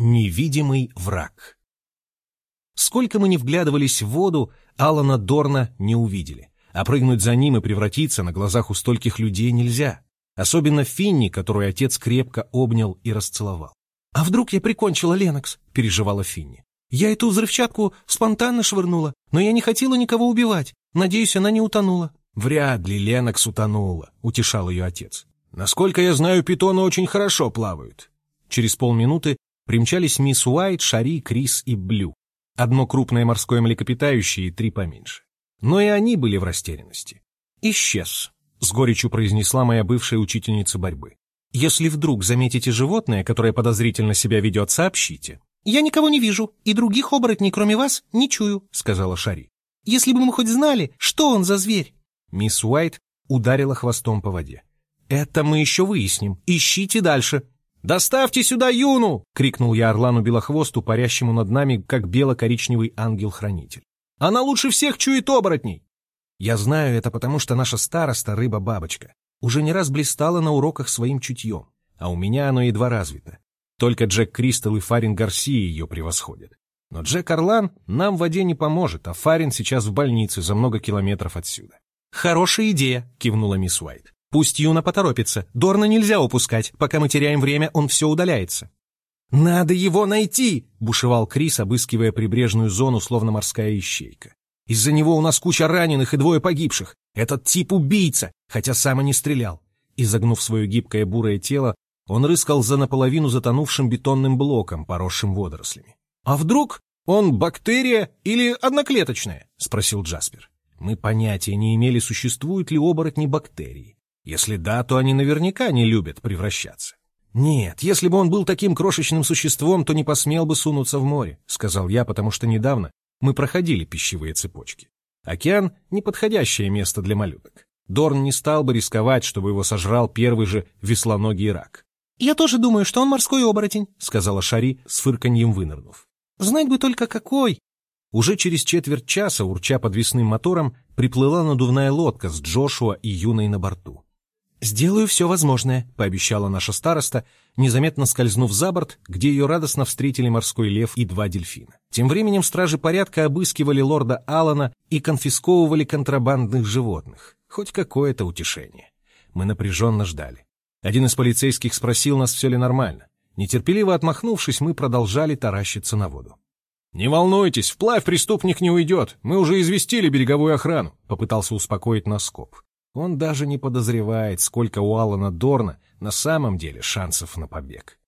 Невидимый враг. Сколько мы не вглядывались в воду, Алана Дорна не увидели, а прыгнуть за ним и превратиться на глазах у стольких людей нельзя. Особенно Финни, которую отец крепко обнял и расцеловал. «А вдруг я прикончила Ленокс?» — переживала Финни. «Я эту взрывчатку спонтанно швырнула, но я не хотела никого убивать. Надеюсь, она не утонула». «Вряд ли Ленокс утонула», — утешал ее отец. «Насколько я знаю, питоны очень хорошо плавают». Через полминуты примчались мисс Уайт, Шари, Крис и Блю. Одно крупное морское млекопитающее и три поменьше. Но и они были в растерянности. «Исчез», — с горечью произнесла моя бывшая учительница борьбы. «Если вдруг заметите животное, которое подозрительно себя ведет, сообщите». «Я никого не вижу, и других оборотней, кроме вас, не чую», — сказала Шари. «Если бы мы хоть знали, что он за зверь». Мисс Уайт ударила хвостом по воде. «Это мы еще выясним. Ищите дальше». «Доставьте сюда Юну!» — крикнул я Орлану Белохвосту, парящему над нами, как бело-коричневый ангел-хранитель. «Она лучше всех чует оборотней!» Я знаю это потому, что наша староста, рыба-бабочка, уже не раз блистала на уроках своим чутьем, а у меня оно едва развито. Только Джек Кристал и Фарин Гарсия ее превосходят. Но Джек Орлан нам в воде не поможет, а Фарин сейчас в больнице за много километров отсюда. «Хорошая идея», — кивнула мисс Уайт. «Пусть Юна поторопится. Дорна нельзя упускать. Пока мы теряем время, он все удаляется». «Надо его найти!» — бушевал Крис, обыскивая прибрежную зону, словно морская ищейка. «Из-за него у нас куча раненых и двое погибших. Этот тип убийца, хотя сам и не стрелял». Изогнув свое гибкое бурое тело, он рыскал за наполовину затонувшим бетонным блоком, поросшим водорослями. «А вдруг он бактерия или одноклеточная?» — спросил Джаспер. Мы понятия не имели, существуют ли оборотни бактерии. Если да, то они наверняка не любят превращаться. «Нет, если бы он был таким крошечным существом, то не посмел бы сунуться в море», — сказал я, потому что недавно мы проходили пищевые цепочки. Океан — неподходящее место для малюток. Дорн не стал бы рисковать, чтобы его сожрал первый же веслоногий рак. «Я тоже думаю, что он морской оборотень», — сказала Шари, с фырканьем вынырнув. «Знать бы только какой!» Уже через четверть часа, урча подвесным мотором, приплыла надувная лодка с Джошуа и Юной на борту. «Сделаю все возможное», — пообещала наша староста, незаметно скользнув за борт, где ее радостно встретили морской лев и два дельфина. Тем временем стражи порядка обыскивали лорда Алана и конфисковывали контрабандных животных. Хоть какое-то утешение. Мы напряженно ждали. Один из полицейских спросил нас, все ли нормально. Нетерпеливо отмахнувшись, мы продолжали таращиться на воду. «Не волнуйтесь, вплавь преступник не уйдет. Мы уже известили береговую охрану», — попытался успокоить нас Скоп. Он даже не подозревает, сколько у Алана Дорна на самом деле шансов на побег.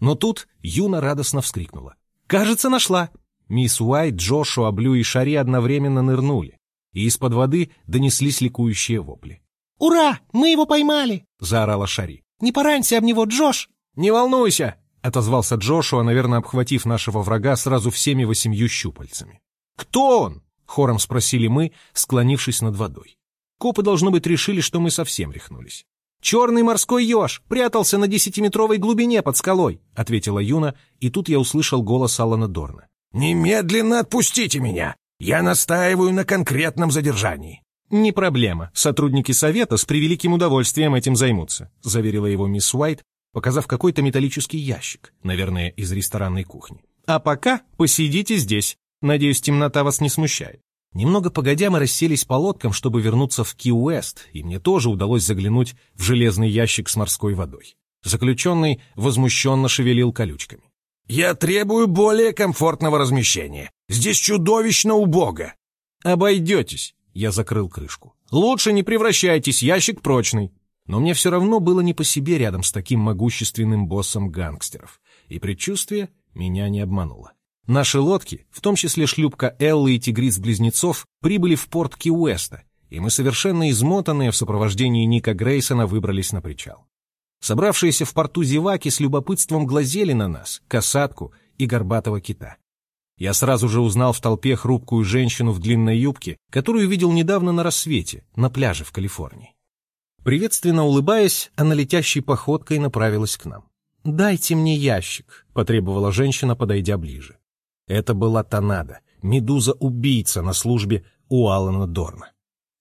Но тут Юна радостно вскрикнула. «Кажется, нашла!» Мисс Уайт, Джошуа, Блю и Шари одновременно нырнули, и из-под воды донеслись ликующие вопли. «Ура! Мы его поймали!» — заорала Шари. «Не поранься об него, Джош!» «Не волнуйся!» — отозвался Джошуа, наверное, обхватив нашего врага сразу всеми восемью щупальцами. «Кто он?» — хором спросили мы, склонившись над водой. Копы, должно быть, решили, что мы совсем рехнулись. «Черный морской еж прятался на десятиметровой глубине под скалой», — ответила Юна, и тут я услышал голос Алана Дорна. «Немедленно отпустите меня! Я настаиваю на конкретном задержании!» «Не проблема. Сотрудники совета с превеликим удовольствием этим займутся», — заверила его мисс Уайт, показав какой-то металлический ящик, наверное, из ресторанной кухни. «А пока посидите здесь. Надеюсь, темнота вас не смущает». Немного погодя мы расселись по лодкам, чтобы вернуться в Ки-Уэст, и мне тоже удалось заглянуть в железный ящик с морской водой. Заключенный возмущенно шевелил колючками. «Я требую более комфортного размещения. Здесь чудовищно убого». «Обойдетесь», — я закрыл крышку. «Лучше не превращайтесь, ящик прочный». Но мне все равно было не по себе рядом с таким могущественным боссом гангстеров, и предчувствие меня не обмануло. Наши лодки, в том числе шлюпка Эллы и Тигриц-близнецов, прибыли в порт Ки-Уэста, и мы совершенно измотанные в сопровождении Ника Грейсона выбрались на причал. Собравшиеся в порту зеваки с любопытством глазели на нас, касатку и горбатого кита. Я сразу же узнал в толпе хрупкую женщину в длинной юбке, которую видел недавно на рассвете, на пляже в Калифорнии. Приветственно улыбаясь, она летящей походкой направилась к нам. «Дайте мне ящик», — потребовала женщина, подойдя ближе. Это была Танада, медуза-убийца на службе у Алана Дорна.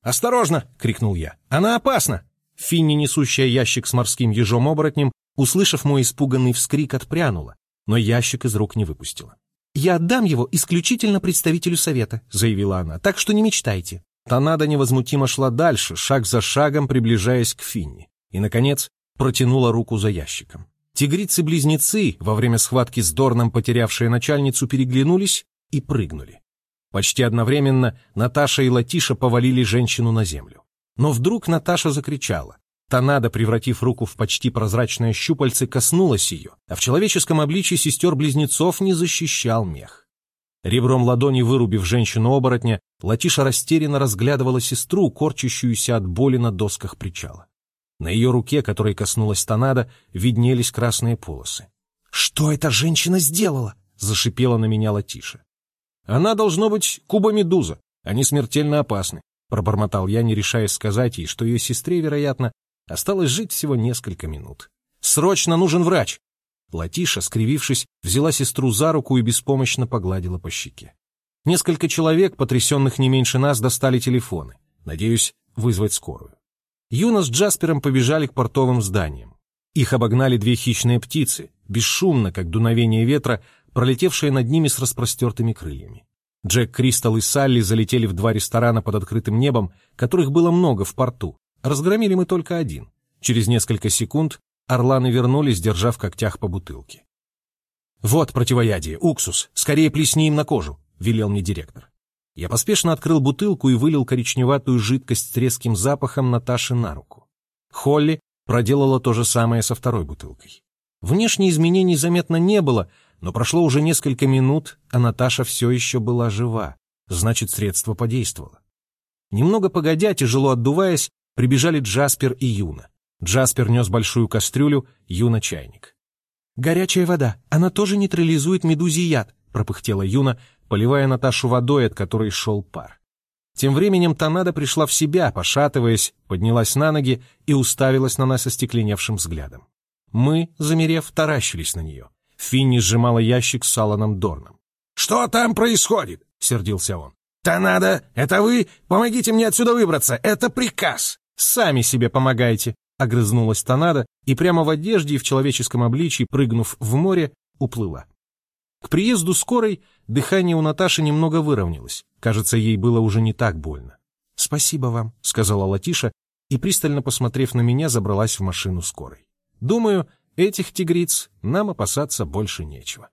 «Осторожно!» — крикнул я. «Она опасна!» Финни, несущая ящик с морским ежом-оборотнем, услышав мой испуганный вскрик, отпрянула, но ящик из рук не выпустила. «Я отдам его исключительно представителю совета», — заявила она, «так что не мечтайте». Танада невозмутимо шла дальше, шаг за шагом приближаясь к Финни, и, наконец, протянула руку за ящиком. Тигрицы-близнецы, во время схватки с Дорном потерявшие начальницу, переглянулись и прыгнули. Почти одновременно Наташа и Латиша повалили женщину на землю. Но вдруг Наташа закричала. Танада, превратив руку в почти прозрачное щупальце, коснулась ее, а в человеческом обличье сестер-близнецов не защищал мех. Ребром ладони вырубив женщину-оборотня, Латиша растерянно разглядывала сестру, корчащуюся от боли на досках причала. На ее руке, которой коснулась Танада, виднелись красные полосы. «Что эта женщина сделала?» — зашипела на меня Латиша. «Она, должно быть, куба-медуза. Они смертельно опасны», — пробормотал я, не решаясь сказать ей, что ее сестре, вероятно, Осталось жить всего несколько минут. «Срочно нужен врач!» Латиша, скривившись, взяла сестру за руку и беспомощно погладила по щеке. Несколько человек, потрясенных не меньше нас, достали телефоны. Надеюсь, вызвать скорую. Юна с Джаспером побежали к портовым зданиям. Их обогнали две хищные птицы, бесшумно, как дуновение ветра, пролетевшие над ними с распростертыми крыльями. Джек Кристал и Салли залетели в два ресторана под открытым небом, которых было много в порту, Разгромили мы только один. Через несколько секунд орланы вернулись, держа в когтях по бутылке. «Вот противоядие, уксус, скорее плесни им на кожу», — велел мне директор. Я поспешно открыл бутылку и вылил коричневатую жидкость с резким запахом Наташи на руку. Холли проделала то же самое со второй бутылкой. Внешних изменений заметно не было, но прошло уже несколько минут, а Наташа все еще была жива. Значит, средство подействовало. Немного погодя, тяжело отдуваясь, прибежали Джаспер и Юна. Джаспер нес большую кастрюлю, Юна — чайник. «Горячая вода, она тоже нейтрализует медузий яд», — пропыхтела Юна, поливая Наташу водой, от которой шел пар. Тем временем Танада пришла в себя, пошатываясь, поднялась на ноги и уставилась на нас остекленевшим взглядом. Мы, замерев, таращились на нее. Финни сжимала ящик с Аланом Дорном. «Что там происходит?» — сердился он. «Танада, это вы? Помогите мне отсюда выбраться! Это приказ!» «Сами себе помогайте!» — огрызнулась Танада и прямо в одежде и в человеческом обличии, прыгнув в море, уплыла. К приезду скорой дыхание у Наташи немного выровнялось. Кажется, ей было уже не так больно. «Спасибо вам», — сказала Латиша, и, пристально посмотрев на меня, забралась в машину скорой. «Думаю, этих тигриц нам опасаться больше нечего».